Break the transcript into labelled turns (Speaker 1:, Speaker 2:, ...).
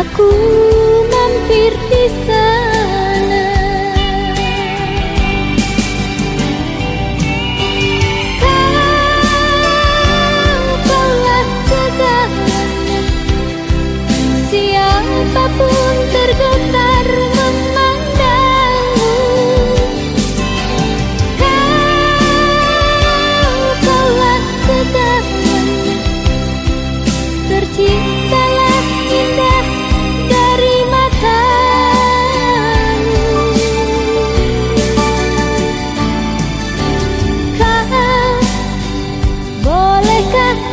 Speaker 1: Aku mampir di 根